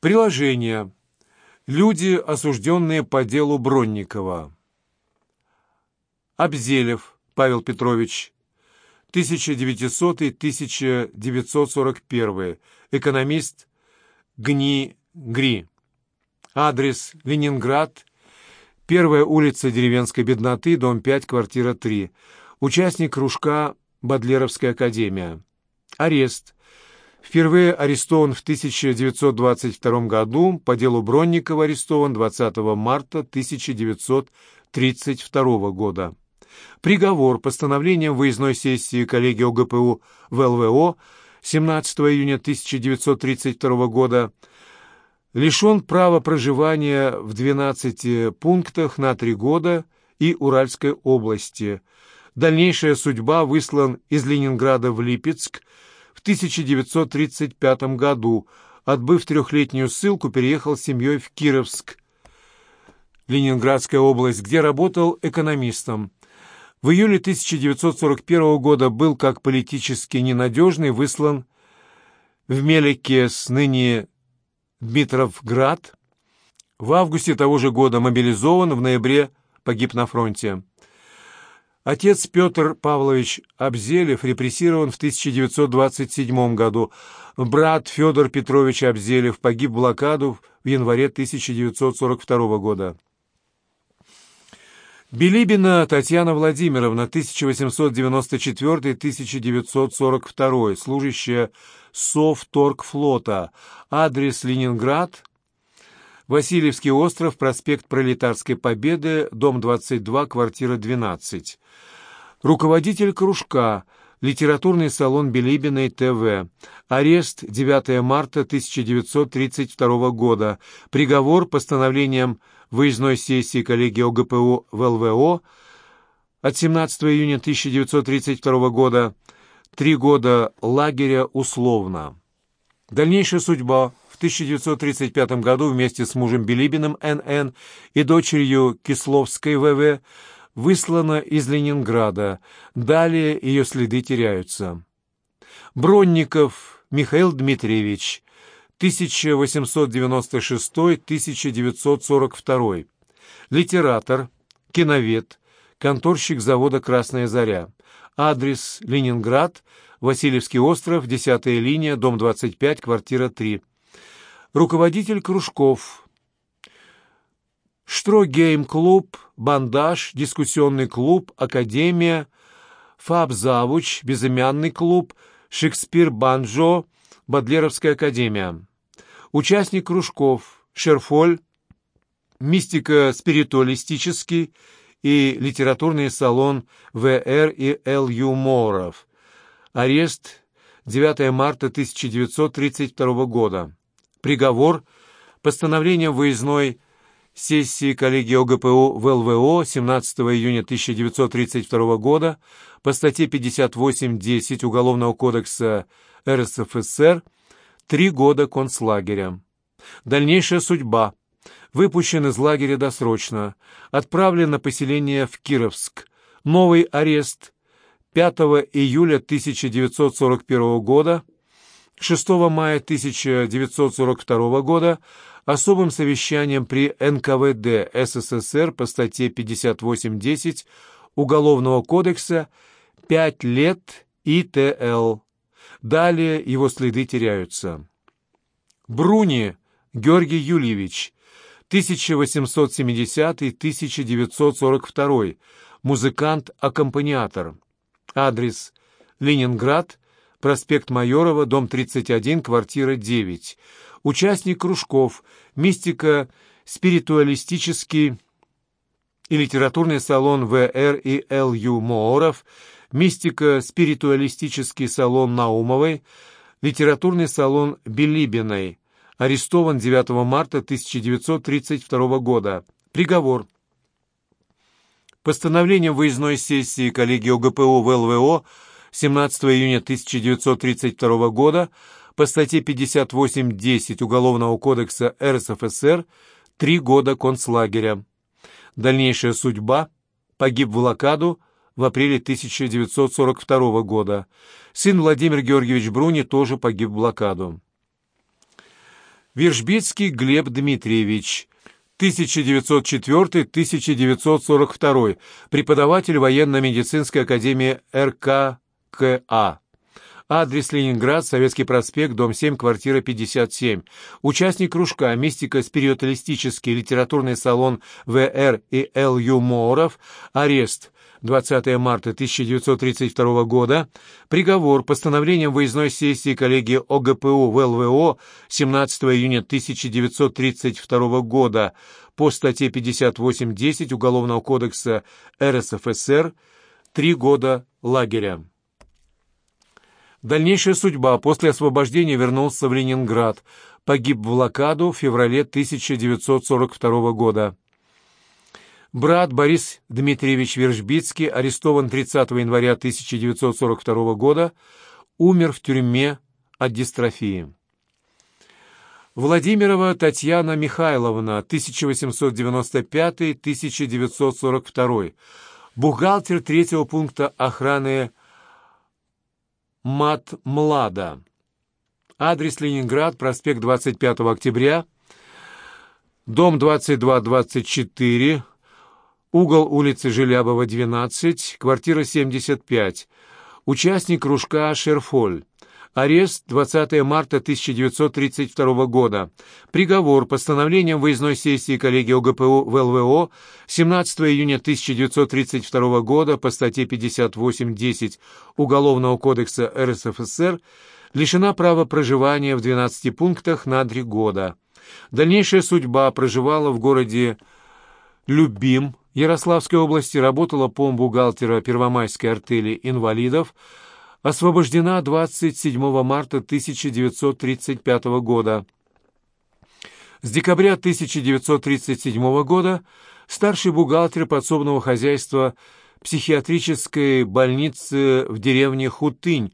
Приложение. Люди, осужденные по делу Бронникова. Обзелев Павел Петрович, 1900-1941, экономист, ГНИ, ГРИ. Адрес Ленинград, первая улица деревенской бедноты, дом 5, квартира 3. Участник кружка Бадлеровская академия. Арест. Впервые арестован в 1922 году, по делу Бронникова арестован 20 марта 1932 года. Приговор постановлением выездной сессии коллегии ОГПУ в ЛВО 17 июня 1932 года лишен права проживания в 12 пунктах на три года и Уральской области. Дальнейшая судьба выслан из Ленинграда в Липецк в 1935 году. Отбыв трехлетнюю ссылку, переехал с семьей в Кировск, Ленинградская область, где работал экономистом. В июле 1941 года был как политически ненадежный выслан в Мелекес, ныне Дмитровград. В августе того же года мобилизован, в ноябре погиб на фронте. Отец Петр Павлович Обзелев репрессирован в 1927 году. Брат Федор Петрович Обзелев погиб в блокаду в январе 1942 года. Билибина Татьяна Владимировна, 1894-1942, служащая Совторгфлота, адрес Ленинград, Васильевский остров, проспект Пролетарской Победы, дом 22, квартира 12. Руководитель кружка, литературный салон Билибиной ТВ. Арест 9 марта 1932 года. Приговор постановлением выездной сессии коллегии ОГПУ в ЛВО от 17 июня 1932 года, три года лагеря условно. Дальнейшая судьба 1935 году вместе с мужем Билибиным Н.Н. и дочерью Кисловской В.В. выслана из Ленинграда. Далее ее следы теряются. Бронников Михаил Дмитриевич, 1896-1942, литератор, киновед, конторщик завода «Красная заря». Адрес Ленинград, Васильевский остров, 10 линия, дом 25, квартира 3. Руководитель кружков. Штрогейм-клуб, Бандаж, дискуссионный клуб, Академия, Фабзавуч, безымянный клуб, Шекспир-Банджо, Бадлеровская академия участник кружков «Шерфоль», «Мистико-спиритуалистический» и литературный салон В.Р. и Л. Ю. Моров. Арест 9 марта 1932 года. Приговор постановлением выездной сессии коллегии ОГПУ в ЛВО 17 июня 1932 года по статье 58.10 Уголовного кодекса РСФСР Три года концлагеря. Дальнейшая судьба. Выпущен из лагеря досрочно. Отправлен на поселение в Кировск. Новый арест 5 июля 1941 года. 6 мая 1942 года особым совещанием при НКВД СССР по статье 58.10 Уголовного кодекса 5 лет ИТЛ. Далее его следы теряются. Бруни Георгий Юльевич, 1870-1942, музыкант-аккомпаниатор. Адрес Ленинград, проспект Майорова, дом 31, квартира 9. Участник кружков, мистика, спиритуалистический и литературный салон ВР и Л.Ю. Мооров – мистико-спиритуалистический салон Наумовой, литературный салон Билибиной, арестован 9 марта 1932 года. Приговор. Постановлением выездной сессии коллегии ОГПУ в ЛВО 17 июня 1932 года по статье 58.10 Уголовного кодекса РСФСР три года концлагеря. Дальнейшая судьба. Погиб в блокаду в апреле 1942 года. Сын Владимир Георгиевич Бруни тоже погиб в блокаду. Вержбицкий Глеб Дмитриевич, 1904-1942, преподаватель военно-медицинской академии РККА. Адрес Ленинград, Советский проспект, дом 7, квартира 57. Участник кружка «Мистико-спиритуалистический литературный салон ВР и Л. Юморов». Арест 20 марта 1932 года. Приговор постановлением выездной сессии коллегии ОГПУ в ЛВО 17 июня 1932 года по статье 58.10 Уголовного кодекса РСФСР три года лагеря. Дальнейшая судьба. После освобождения вернулся в Ленинград. Погиб в блокаду в феврале 1942 года. Брат Борис Дмитриевич Вержбицкий арестован 30 января 1942 года, умер в тюрьме от дистрофии. Владимирова Татьяна Михайловна, 1895-1942, бухгалтер третьего пункта охраны Матмлада. Адрес Ленинград, проспект 25 октября, дом 2224, угол улицы Желябова, 12, квартира 75. Участник кружка «Шерфоль». Арест 20 марта 1932 года. Приговор постановлением выездной сессии коллегии ОГПУ в ЛВО 17 июня 1932 года по статье 58.10 Уголовного кодекса РСФСР лишена права проживания в 12 пунктах на 3 года. Дальнейшая судьба проживала в городе Любим Ярославской области, работала помбухгалтера Первомайской артели инвалидов, освобождена 27 марта 1935 года. С декабря 1937 года старший бухгалтер подсобного хозяйства психиатрической больницы в деревне Хутынь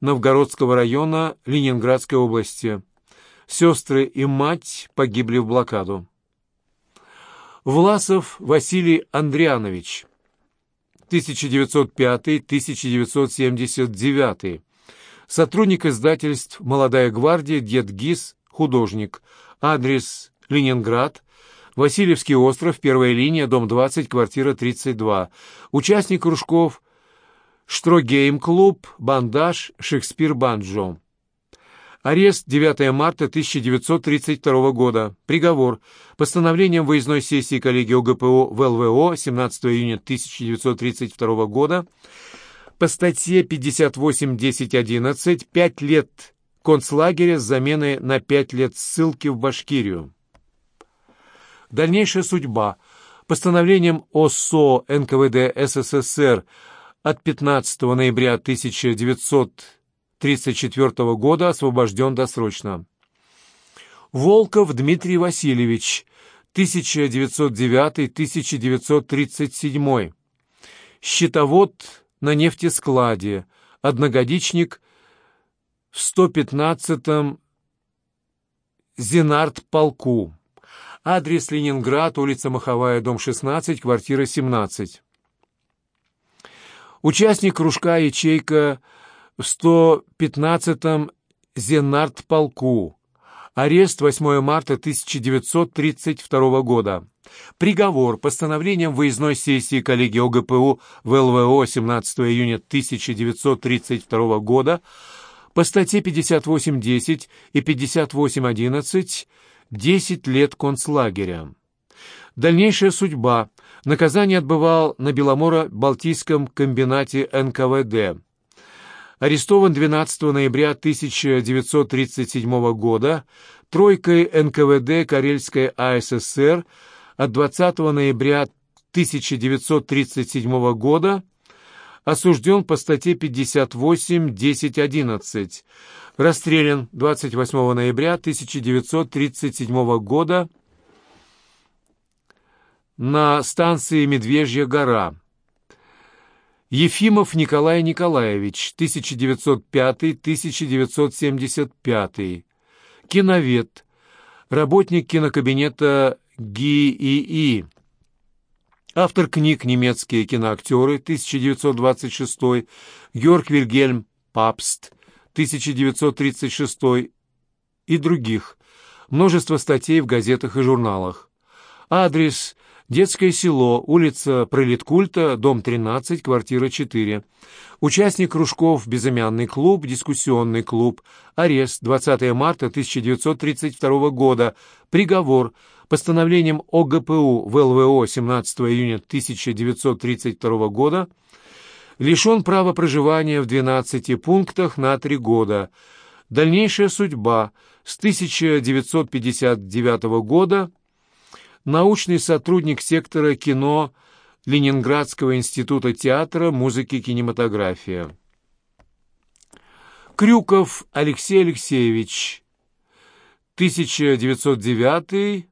Новгородского района Ленинградской области. Сестры и мать погибли в блокаду. Власов Василий Андрианович 1905-1979. Сотрудник издательств «Молодая гвардия», «Дед ГИС», художник. Адрес Ленинград, Васильевский остров, первая линия, дом 20, квартира 32. Участник кружков Штрогейм-клуб, Бандаж, Шекспир-Банджо. Арест 9 марта 1932 года. Приговор. Постановлением выездной сессии коллегии ОГПУ в ЛВО 17 июня 1932 года по статье 58.10.11 5 лет концлагеря с заменой на 5 лет ссылки в Башкирию. Дальнейшая судьба. Постановлением ОСО НКВД СССР от 15 ноября 1932 1934 года освобожден досрочно. Волков Дмитрий Васильевич, 1909-1937. Счетовод на нефтескладе, одногодичник в 115-м Зенарт-полку. Адрес Ленинград, улица Маховая, дом 16, квартира 17. Участник кружка «Ячейка» в 115-м Зенарт-полку. Арест 8 марта 1932 года. Приговор постановлением выездной сессии коллегии ОГПУ в ЛВО 17 июня 1932 года по статье 58.10 и 58.11 10 лет концлагеря. Дальнейшая судьба. Наказание отбывал на Беломоро-Балтийском комбинате НКВД арестован 12 ноября 1937 года тройкой НКВД Карельской АССР от 20 ноября 1937 года осужден по статье 58.10.11, расстрелян 28 ноября 1937 года на станции Медвежья гора. Ефимов Николай Николаевич, 1905-1975. Киновед. Работник кинокабинета ГИИИ. Автор книг «Немецкие киноактеры» 1926, Георг Вильгельм Папст 1936 и других. Множество статей в газетах и журналах. Адрес Детское село, улица Пролеткульта, дом 13, квартира 4. Участник кружков «Безымянный клуб», «Дискуссионный клуб». Арест 20 марта 1932 года. Приговор постановлением ОГПУ в ЛВО 17 июня 1932 года лишен права проживания в 12 пунктах на 3 года. Дальнейшая судьба с 1959 года – научный сотрудник сектора кино Ленинградского института театра, музыки и кинематографии. Крюков Алексей Алексеевич, 1909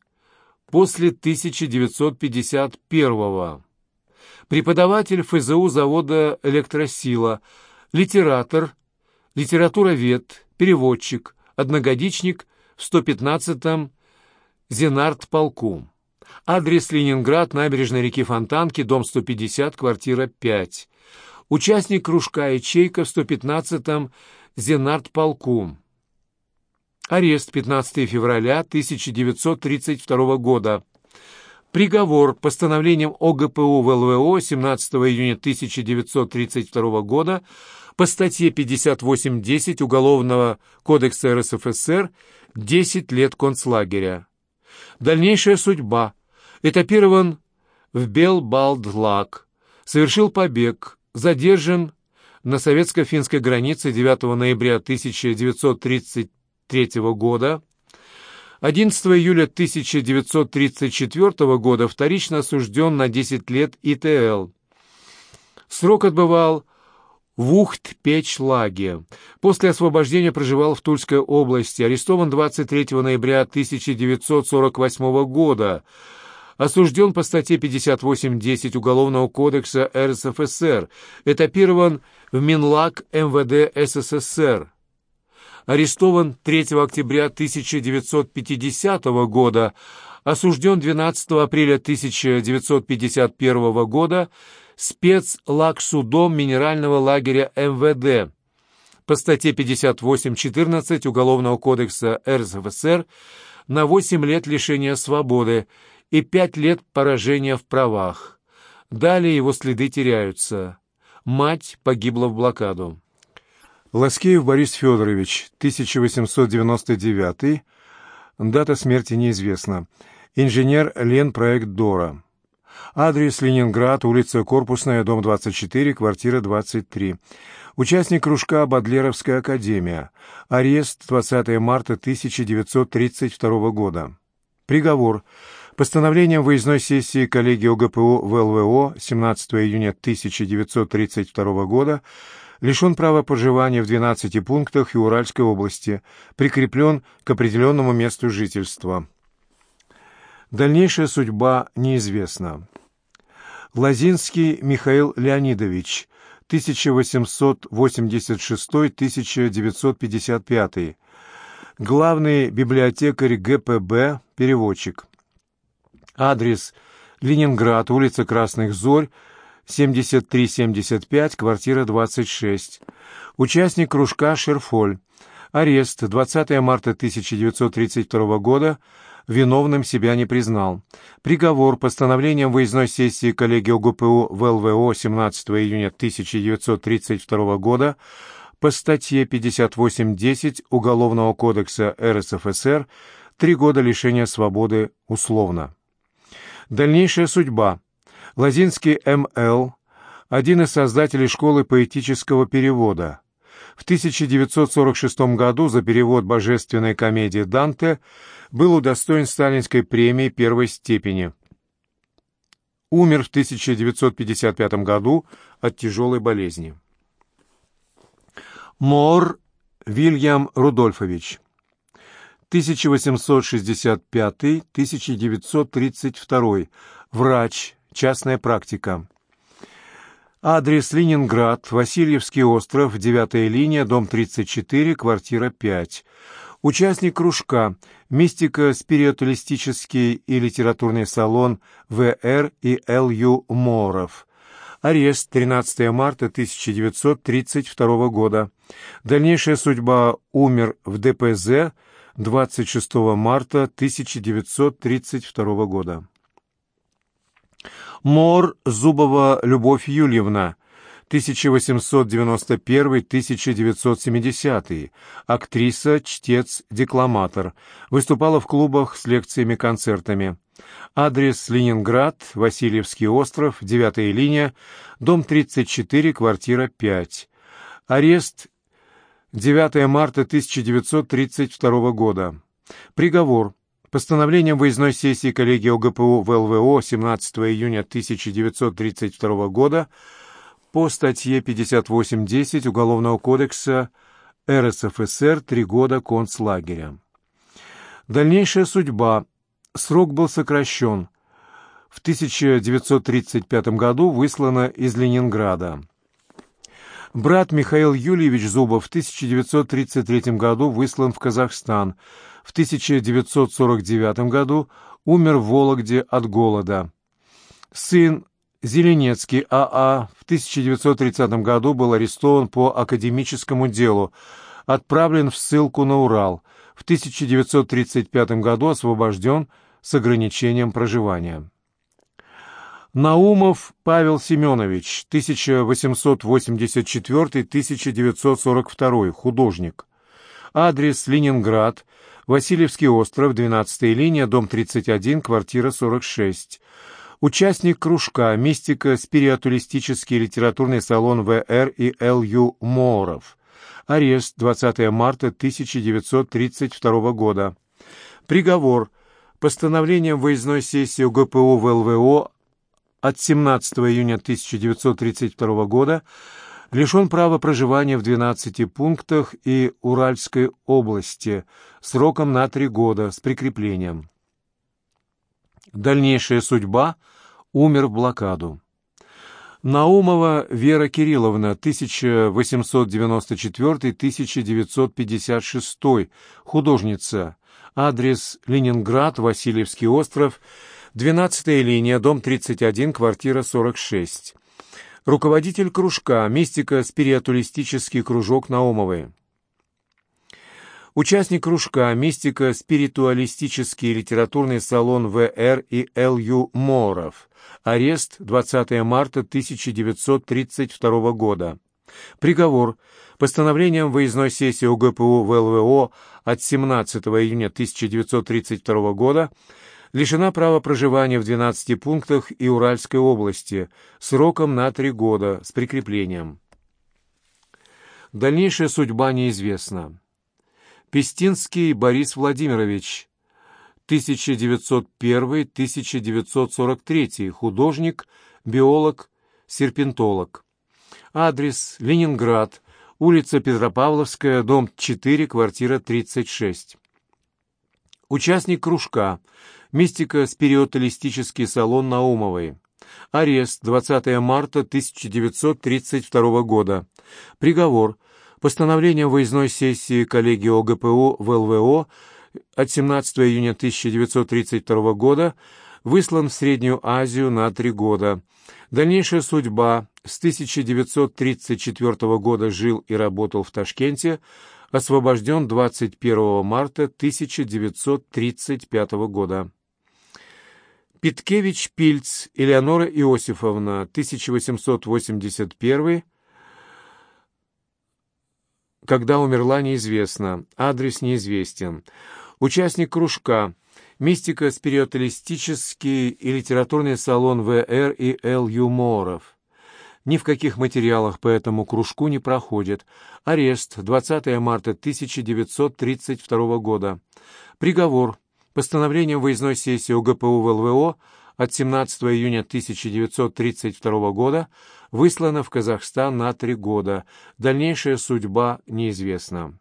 после 1951 Преподаватель ФЗУ завода «Электросила», литератор, литературовед, переводчик, одногодичник в 115-м Зенарт-полку. Адрес Ленинград, набережная реки Фонтанки, дом 150, квартира 5. Участник кружка «Ячейка» в 115-м Зенарт-полку. Арест 15 февраля 1932 года. Приговор постановлением ОГПУ в ЛВО 17 июня 1932 года по статье 58.10 Уголовного кодекса РСФСР 10 лет концлагеря. Дальнейшая судьба – Этапирован в Белбалдлак, совершил побег, задержан на советско-финской границе 9 ноября 1933 года, 11 июля 1934 года вторично осужден на 10 лет ИТЛ. Срок отбывал в Ухт-Печлаге. После освобождения проживал в Тульской области. Арестован 23 ноября 1948 года осужден по статье 58.10 Уголовного кодекса РСФСР, этапирован в Минлаг МВД СССР. Арестован 3 октября 1950 года, осужден 12 апреля 1951 года спецлагсудом Минерального лагеря МВД по статье 58.14 Уголовного кодекса РСФСР на 8 лет лишения свободы и пять лет поражения в правах. Далее его следы теряются. Мать погибла в блокаду. Ласкеев Борис Федорович, 1899, дата смерти неизвестна. Инженер Ленпроект Дора. Адрес Ленинград, улица Корпусная, дом 24, квартира 23. Участник кружка Бадлеровская академия. Арест 20 марта 1932 года. Приговор. Постановлением выездной сессии коллегии ОГПУ в ЛВО 17 июня 1932 года лишен права проживания в 12 пунктах и Уральской области, прикреплен к определенному месту жительства. Дальнейшая судьба неизвестна. Лазинский Михаил Леонидович, 1886-1955, главный библиотекарь ГПБ, переводчик. Адрес Ленинград, улица Красных Зорь, 7375, квартира 26. Участник кружка «Шерфоль». Арест 20 марта 1932 года. Виновным себя не признал. Приговор постановлением выездной сессии коллегии ОГПУ в ЛВО 17 июня 1932 года по статье 58.10 Уголовного кодекса РСФСР три года лишения свободы условно. Дальнейшая судьба. Лазинский М.Л., один из создателей школы поэтического перевода. В 1946 году за перевод божественной комедии Данте был удостоен сталинской премии первой степени. Умер в 1955 году от тяжелой болезни. Мор Вильям Рудольфович 1865-1932. Врач. Частная практика. Адрес Ленинград, Васильевский остров, 9 линия, дом 34, квартира 5. Участник кружка «Мистико-спиритуалистический и литературный салон В.Р. и Л.Ю. Моров». Арест 13 марта 1932 года. Дальнейшая судьба умер в ДПЗ 26 марта 1932 года. Мор Зубова Любовь Юльевна, 1891-1970, актриса, чтец, декламатор. Выступала в клубах с лекциями-концертами. Адрес Ленинград, Васильевский остров, 9 линия, дом 34, квартира 5. Арест 9 марта 1932 года. Приговор. Постановлением выездной сессии коллегии ОГПУ в ЛВО 17 июня 1932 года по статье 58.10 Уголовного кодекса РСФСР «Три года концлагеря». Дальнейшая судьба. Срок был сокращен. В 1935 году выслана из Ленинграда. Брат Михаил Юльевич Зубов в 1933 году выслан в Казахстан. В 1949 году умер в Вологде от голода. Сын Зеленецкий А.А. А в 1930 году был арестован по академическому делу, отправлен в ссылку на Урал. В 1935 году освобожден с ограничением проживания. Наумов Павел Семенович, 1884-1942, художник. Адрес Ленинград, Васильевский остров, 12 линия, дом 31, квартира 46. Участник кружка «Мистика. Спириатулистический литературный салон В.Р. и Л.Ю. Моров». Арест 20 марта 1932 года. Приговор. Постановлением выездной сессии УГПУ в ЛВО от 17 июня 1932 года лишен права проживания в 12 пунктах и Уральской области сроком на три года с прикреплением. Дальнейшая судьба – умер в блокаду. Наумова Вера Кирилловна, 1894-1956, художница. Адрес Ленинград, Васильевский остров, 12 линия, дом 31, квартира 46. Руководитель кружка, мистика-спириатулистический кружок Наумовой. Участник кружка «Мистика. Спиритуалистический литературный салон В.Р. и Л.Ю. Моров». Арест 20 марта 1932 года. Приговор. Постановлением выездной сессии УГПУ в ЛВО от 17 июня 1932 года лишена права проживания в 12 пунктах и Уральской области сроком на три года с прикреплением. Дальнейшая судьба неизвестна. Пестинский Борис Владимирович, 1901-1943, художник, биолог, серпентолог. Адрес Ленинград, улица Петропавловская, дом 4, квартира 36. Участник кружка, мистико-спириоталистический салон Наумовой. Арест 20 марта 1932 года. Приговор – Постановлением выездной сессии коллегии ОГПУ в ЛВО от 17 июня 1932 года выслан в Среднюю Азию на три года. Дальнейшая судьба с 1934 года жил и работал в Ташкенте, освобожден 21 марта 1935 года. Питкевич Пильц Элеонора Иосифовна, 1881 когда умерла, неизвестно. Адрес неизвестен. Участник кружка. Мистико-спиритуалистический и литературный салон В.Р. и Л. Юморов. Ни в каких материалах по этому кружку не проходит. Арест. 20 марта 1932 года. Приговор. Постановлением выездной сессии УГПУ ЛВО от 17 июня 1932 года выслана в Казахстан на три года. Дальнейшая судьба неизвестна.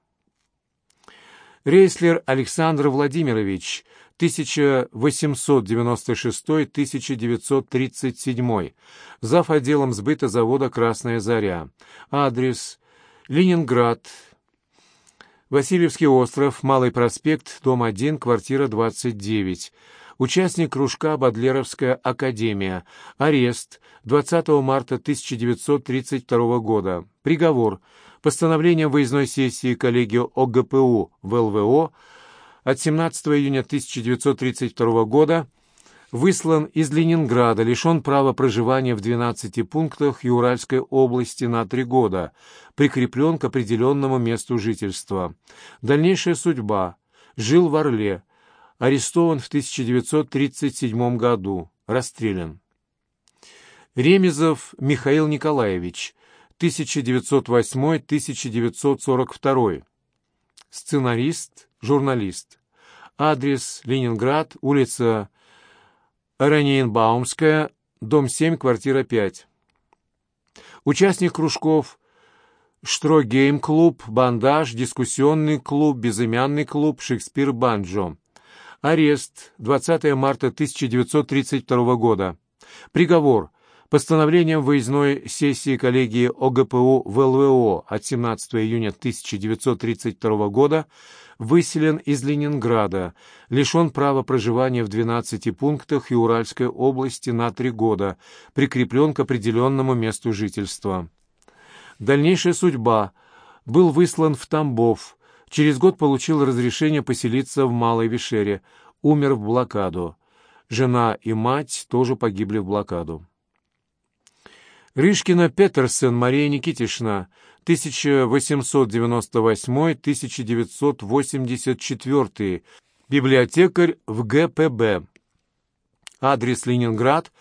Рейслер Александр Владимирович, 1896-1937, зав. отделом сбыта завода «Красная заря». Адрес Ленинград, Васильевский остров, Малый проспект, дом 1, квартира 29. Участник кружка «Бадлеровская академия». Арест 20 марта 1932 года. Приговор. Постановлением выездной сессии коллегии ОГПУ в ЛВО от 17 июня 1932 года выслан из Ленинграда, лишен права проживания в 12 пунктах Юральской области на три года, прикреплен к определенному месту жительства. Дальнейшая судьба. Жил в Орле, арестован в 1937 году, расстрелян. Ремезов Михаил Николаевич, 1908-1942. Сценарист, журналист. Адрес Ленинград, улица Ранейнбаумская, дом 7, квартира 5. Участник кружков Штрогейм-клуб, Бандаж, Дискуссионный клуб, Безымянный клуб, Шекспир-Банджо. Арест. 20 марта 1932 года. Приговор. Постановлением выездной сессии коллегии ОГПУ в ЛВО от 17 июня 1932 года выселен из Ленинграда, лишен права проживания в 12 пунктах и Уральской области на три года, прикреплен к определенному месту жительства. Дальнейшая судьба. Был выслан в Тамбов, Через год получил разрешение поселиться в Малой Вишере, умер в блокаду. Жена и мать тоже погибли в блокаду. Рышкина Петерсен Мария Никитишна, 1898-1984, библиотекарь в ГПБ. Адрес Ленинград,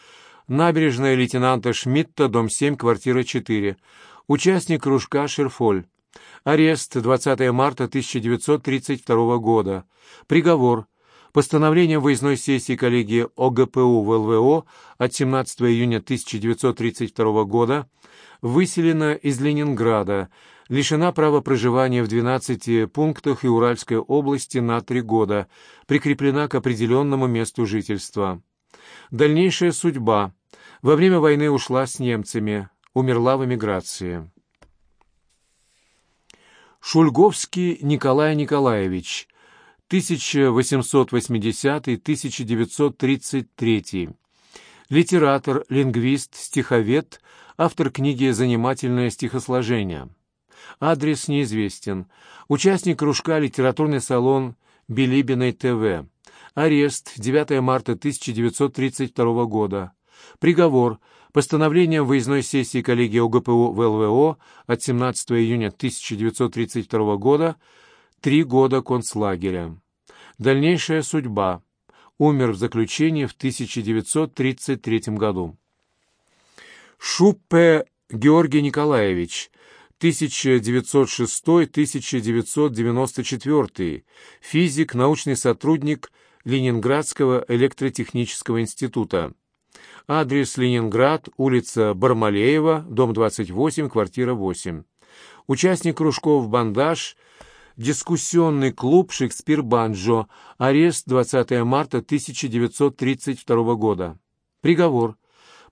набережная лейтенанта Шмидта, дом 7, квартира 4. Участник кружка «Шерфоль». Арест 20 марта 1932 года. Приговор. Постановление выездной сессии коллегии ОГПУ в ЛВО от 17 июня 1932 года выселена из Ленинграда, лишена права проживания в 12 пунктах и Уральской области на три года, прикреплена к определенному месту жительства. Дальнейшая судьба. Во время войны ушла с немцами, умерла в эмиграции. Шульговский Николай Николаевич, 1880-1933. Литератор, лингвист, стиховед, автор книги «Занимательное стихосложение». Адрес неизвестен. Участник кружка «Литературный салон Билибиной ТВ». Арест 9 марта 1932 года. Приговор Постановлением выездной сессии коллегии ОГПУ в ЛВО от 17 июня 1932 года три года концлагеря. Дальнейшая судьба. Умер в заключении в 1933 году. Шуппе Георгий Николаевич, 1906-1994, физик, научный сотрудник Ленинградского электротехнического института. Адрес Ленинград, улица Бармалеева, дом 28, квартира 8. Участник кружков «Бандаж», дискуссионный клуб «Шекспир-Банджо», арест 20 марта 1932 года. Приговор.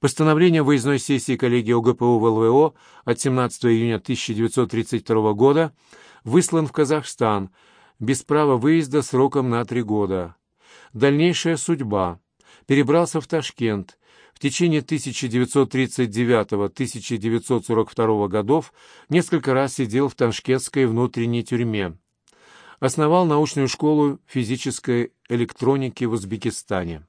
Постановление выездной сессии коллегии ОГПУ в ЛВО от 17 июня 1932 года выслан в Казахстан без права выезда сроком на три года. Дальнейшая судьба. Перебрался в Ташкент, в течение 1939-1942 годов несколько раз сидел в Ташкентской внутренней тюрьме. Основал научную школу физической электроники в Узбекистане.